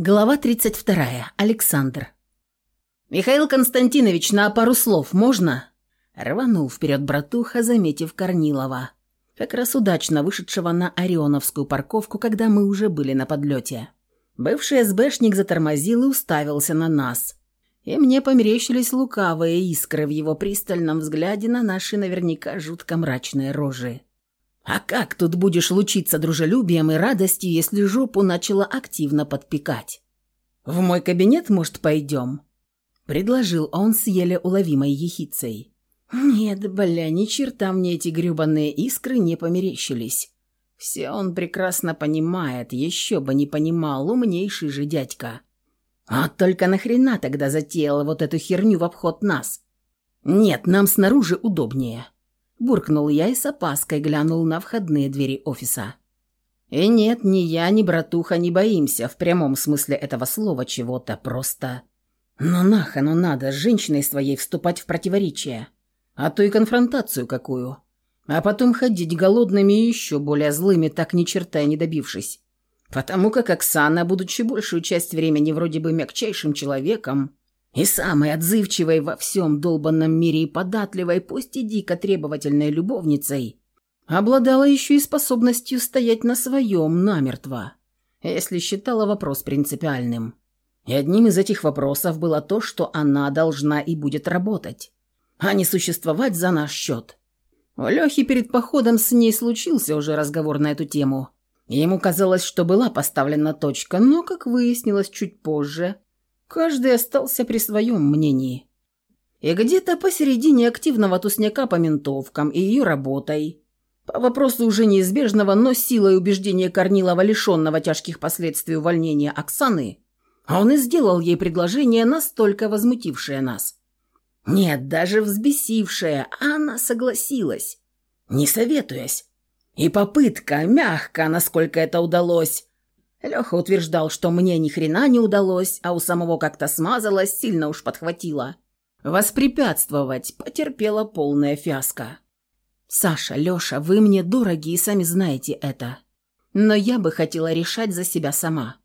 Глава 32. Александр. «Михаил Константинович, на пару слов можно?» Рванул вперед братуха, заметив Корнилова. Как раз удачно вышедшего на Орионовскую парковку, когда мы уже были на подлете. Бывший СБшник затормозил и уставился на нас. И мне померещились лукавые искры в его пристальном взгляде на наши наверняка жутко мрачные рожи. А как тут будешь лучиться дружелюбием и радостью, если жопу начала активно подпекать? В мой кабинет, может, пойдем?» Предложил он с еле уловимой ехицей. «Нет, бля, ни черта мне эти грюбаные искры не померещились. Все он прекрасно понимает, еще бы не понимал, умнейший же дядька. А только нахрена тогда затеял вот эту херню в обход нас? Нет, нам снаружи удобнее». Буркнул я и с опаской глянул на входные двери офиса. И нет, ни я, ни братуха не боимся в прямом смысле этого слова чего-то, просто... Но нах оно надо с женщиной своей вступать в противоречие. А то и конфронтацию какую. А потом ходить голодными и еще более злыми, так ни черта не добившись. Потому как Оксана, будучи большую часть времени вроде бы мягчайшим человеком, и самой отзывчивой во всем долбанном мире и податливой, пусть и дико требовательной любовницей, обладала еще и способностью стоять на своем намертво, если считала вопрос принципиальным. И одним из этих вопросов было то, что она должна и будет работать, а не существовать за наш счет. У Лехи перед походом с ней случился уже разговор на эту тему. Ему казалось, что была поставлена точка, но, как выяснилось чуть позже, Каждый остался при своем мнении. И где-то посередине активного тусняка по ментовкам и ее работой, по вопросу уже неизбежного, но силой убеждения Корнилова, лишенного тяжких последствий увольнения Оксаны, он и сделал ей предложение, настолько возмутившее нас. Нет, даже взбесившее, а она согласилась, не советуясь. И попытка, мягко, насколько это удалось, Леха утверждал, что мне ни хрена не удалось, а у самого как-то смазалось, сильно уж подхватило. Воспрепятствовать потерпела полная фиаско. «Саша, Леша, вы мне дороги и сами знаете это. Но я бы хотела решать за себя сама».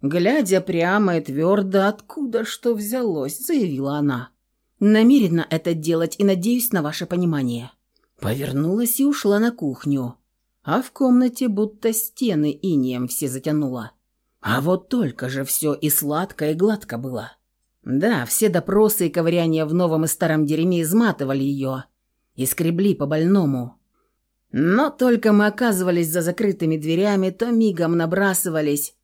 Глядя прямо и твердо, откуда что взялось, заявила она. «Намерена это делать и надеюсь на ваше понимание». Повернулась и ушла на кухню а в комнате будто стены инеем все затянуло. А вот только же все и сладко, и гладко было. Да, все допросы и ковыряния в новом и старом дерьме изматывали ее и скребли по больному. Но только мы оказывались за закрытыми дверями, то мигом набрасывались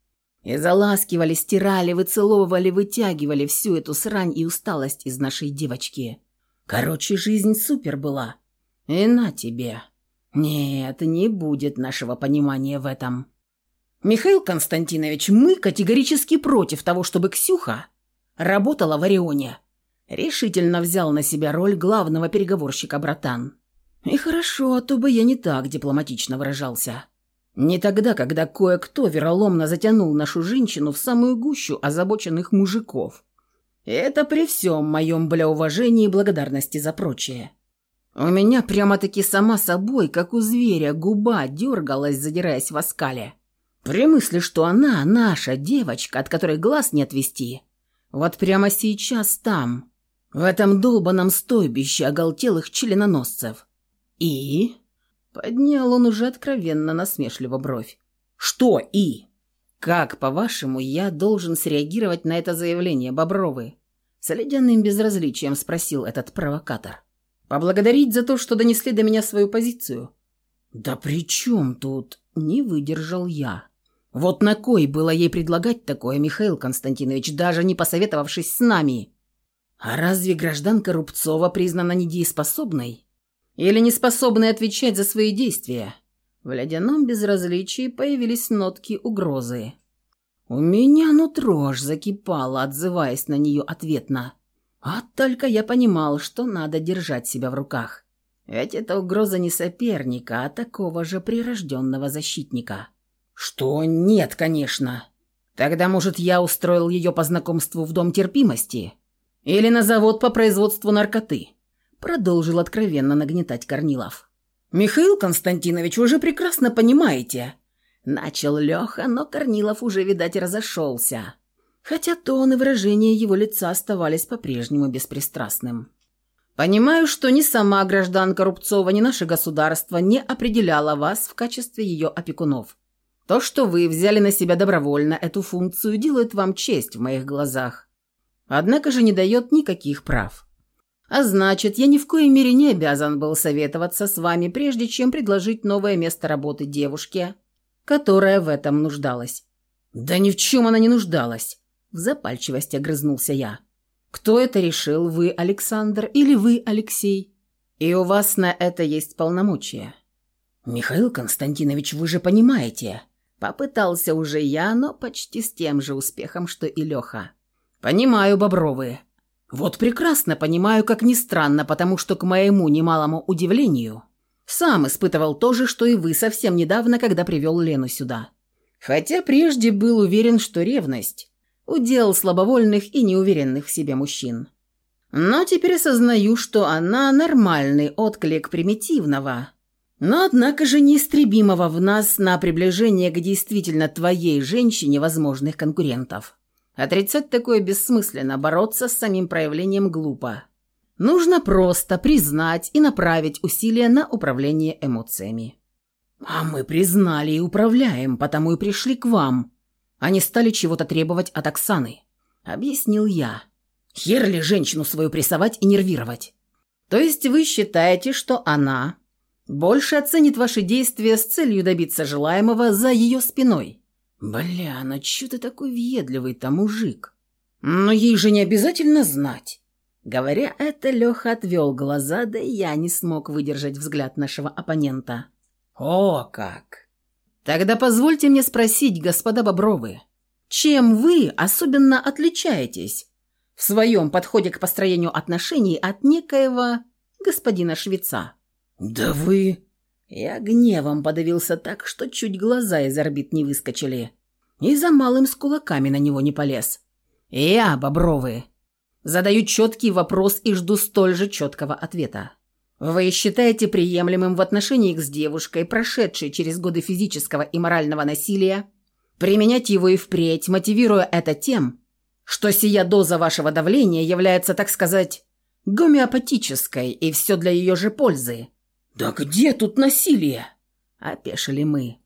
и заласкивали, стирали, выцеловывали, вытягивали всю эту срань и усталость из нашей девочки. Короче, жизнь супер была. И на тебе. Нет, не будет нашего понимания в этом. Михаил Константинович, мы категорически против того, чтобы Ксюха работала в Орионе. Решительно взял на себя роль главного переговорщика братан. И хорошо, а то бы я не так дипломатично выражался. Не тогда, когда кое-кто вероломно затянул нашу женщину в самую гущу озабоченных мужиков. Это при всем моем бля уважении и благодарности за прочее. У меня прямо-таки сама собой, как у зверя, губа дергалась, задираясь в оскале. При мысли, что она наша девочка, от которой глаз не отвести. Вот прямо сейчас там, в этом долбанном стойбище оголтелых членоносцев. И... Поднял он уже откровенно насмешливо бровь. «Что «и»?» «Как, по-вашему, я должен среагировать на это заявление, Бобровы?» С ледяным безразличием спросил этот провокатор. Поблагодарить за то, что донесли до меня свою позицию? Да при чем тут? Не выдержал я. Вот на кой было ей предлагать такое, Михаил Константинович, даже не посоветовавшись с нами? А разве гражданка Рубцова признана недееспособной? Или неспособной отвечать за свои действия? В ледяном безразличии появились нотки угрозы. У меня нутро аж закипало, отзываясь на нее ответно. Вот только я понимал, что надо держать себя в руках. Ведь это угроза не соперника, а такого же прирожденного защитника. Что нет, конечно. Тогда, может, я устроил ее по знакомству в Дом терпимости? Или на завод по производству наркоты? Продолжил откровенно нагнетать Корнилов. «Михаил Константинович, вы же прекрасно понимаете». Начал Леха, но Корнилов уже, видать, разошелся. Хотя тон и выражение его лица оставались по-прежнему беспристрастным. Понимаю, что ни сама гражданка Рубцова, ни наше государство не определяло вас в качестве ее опекунов. То, что вы взяли на себя добровольно эту функцию, делает вам честь в моих глазах. Однако же не дает никаких прав. А значит, я ни в коей мере не обязан был советоваться с вами, прежде чем предложить новое место работы девушке, которая в этом нуждалась. Да ни в чем она не нуждалась. В запальчивости огрызнулся я. Кто это решил, вы, Александр, или вы, Алексей? И у вас на это есть полномочия. Михаил Константинович, вы же понимаете. Попытался уже я, но почти с тем же успехом, что и Леха. Понимаю, Бобровы. Вот прекрасно понимаю, как ни странно, потому что, к моему немалому удивлению, сам испытывал то же, что и вы совсем недавно, когда привел Лену сюда. Хотя прежде был уверен, что ревность удел слабовольных и неуверенных в себе мужчин. Но теперь осознаю, что она нормальный отклик примитивного, но однако же неистребимого в нас на приближение к действительно твоей женщине возможных конкурентов. Отрицать такое бессмысленно, бороться с самим проявлением глупо. Нужно просто признать и направить усилия на управление эмоциями. А мы признали и управляем, потому и пришли к вам, они стали чего-то требовать от Оксаны. Объяснил я. Хер ли женщину свою прессовать и нервировать? То есть вы считаете, что она больше оценит ваши действия с целью добиться желаемого за ее спиной? Бля, ну чё ты такой въедливый-то мужик? Но ей же не обязательно знать. Говоря это, Леха отвел глаза, да и я не смог выдержать взгляд нашего оппонента. «О как! Тогда позвольте мне спросить, господа Бобровы, чем вы особенно отличаетесь в своем подходе к построению отношений от некоего господина Швеца? Да вы... Я гневом подавился так, что чуть глаза из орбит не выскочили. И за малым с кулаками на него не полез. Я, Бобровы, задаю четкий вопрос и жду столь же четкого ответа. Вы считаете приемлемым в отношениях с девушкой, прошедшей через годы физического и морального насилия, применять его и впредь, мотивируя это тем, что сия доза вашего давления является, так сказать, гомеопатической, и все для ее же пользы? «Да где тут насилие?» – опешили мы.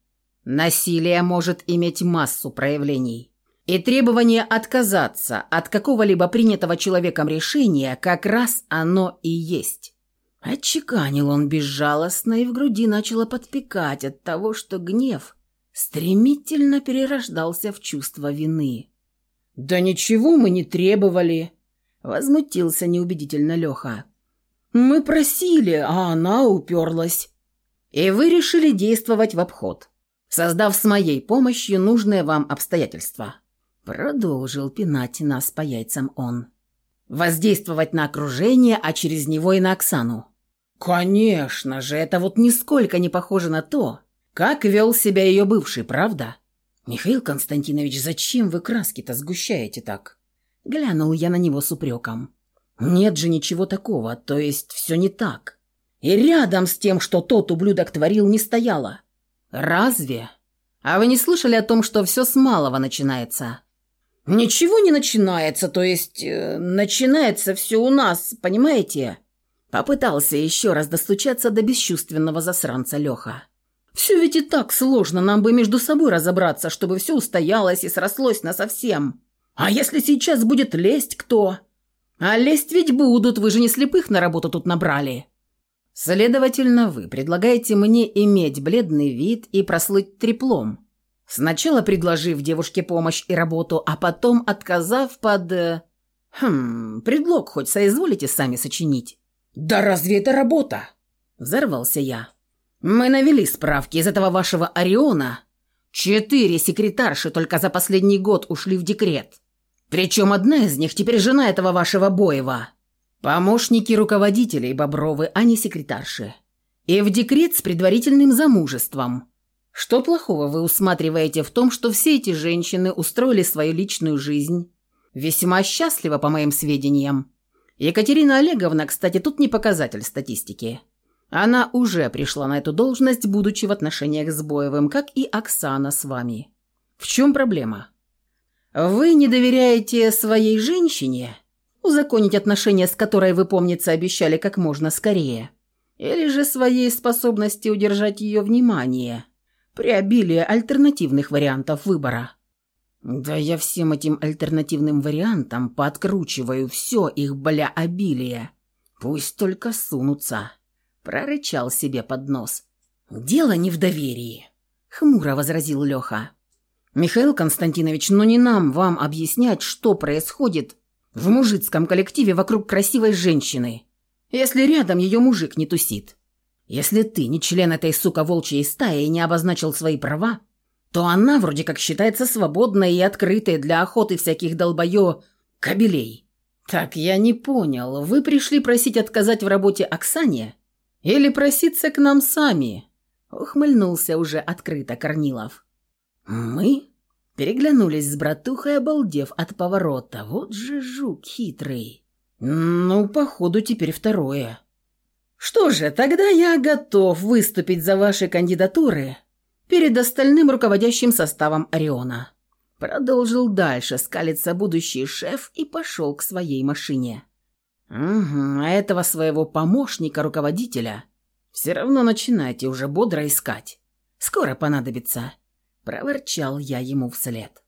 Насилие может иметь массу проявлений. И требование отказаться от какого-либо принятого человеком решения как раз оно и есть. Отчеканил он безжалостно, и в груди начало подпекать от того, что гнев стремительно перерождался в чувство вины. «Да ничего мы не требовали», — возмутился неубедительно Леха. «Мы просили, а она уперлась». «И вы решили действовать в обход, создав с моей помощью нужные вам обстоятельства». Продолжил пинать нас по яйцам он. «Воздействовать на окружение, а через него и на Оксану. «Конечно же, это вот нисколько не похоже на то, как вел себя ее бывший, правда?» «Михаил Константинович, зачем вы краски-то сгущаете так?» Глянул я на него с упреком. «Нет же ничего такого, то есть все не так. И рядом с тем, что тот ублюдок творил, не стояло. Разве? А вы не слышали о том, что все с малого начинается?» «Ничего не начинается, то есть э, начинается все у нас, понимаете?» Попытался еще раз достучаться до бесчувственного засранца Леха. «Все ведь и так сложно, нам бы между собой разобраться, чтобы все устоялось и срослось насовсем. А если сейчас будет лезть кто? А лезть ведь будут, вы же не слепых на работу тут набрали». «Следовательно, вы предлагаете мне иметь бледный вид и прослыть треплом, сначала предложив девушке помощь и работу, а потом отказав под... Э, хм, предлог хоть соизволите сами сочинить». «Да разве это работа?» Взорвался я. «Мы навели справки из этого вашего Ориона. Четыре секретарши только за последний год ушли в декрет. Причем одна из них теперь жена этого вашего Боева. Помощники руководителей Бобровы, а не секретарши. И в декрет с предварительным замужеством. Что плохого вы усматриваете в том, что все эти женщины устроили свою личную жизнь? Весьма счастливо, по моим сведениям. Екатерина Олеговна, кстати, тут не показатель статистики. Она уже пришла на эту должность, будучи в отношениях с Боевым, как и Оксана с вами. В чем проблема? Вы не доверяете своей женщине? Узаконить отношения, с которой вы, помнится, обещали как можно скорее? Или же своей способности удержать ее внимание при обилии альтернативных вариантов выбора? Да я всем этим альтернативным вариантам подкручиваю все их бля обилие. Пусть только сунутся. Прорычал себе под нос. Дело не в доверии. Хмуро возразил Леха. «Михаил Константинович, ну не нам вам объяснять, что происходит в мужицком коллективе вокруг красивой женщины, если рядом ее мужик не тусит. Если ты не член этой, сука, волчьей стаи и не обозначил свои права, то она вроде как считается свободной и открытой для охоты всяких долбоё кобелей. Так я не понял, вы пришли просить отказать в работе Оксане или проситься к нам сами?» Ухмыльнулся уже открыто Корнилов. «Мы?» Переглянулись с братухой, обалдев от поворота. Вот же жук хитрый. «Ну, походу, теперь второе». «Что же, тогда я готов выступить за ваши кандидатуры перед остальным руководящим составом Ориона». Продолжил дальше скалиться будущий шеф и пошел к своей машине. «Угу, а этого своего помощника-руководителя все равно начинайте уже бодро искать. Скоро понадобится». Проворчал я ему вслед.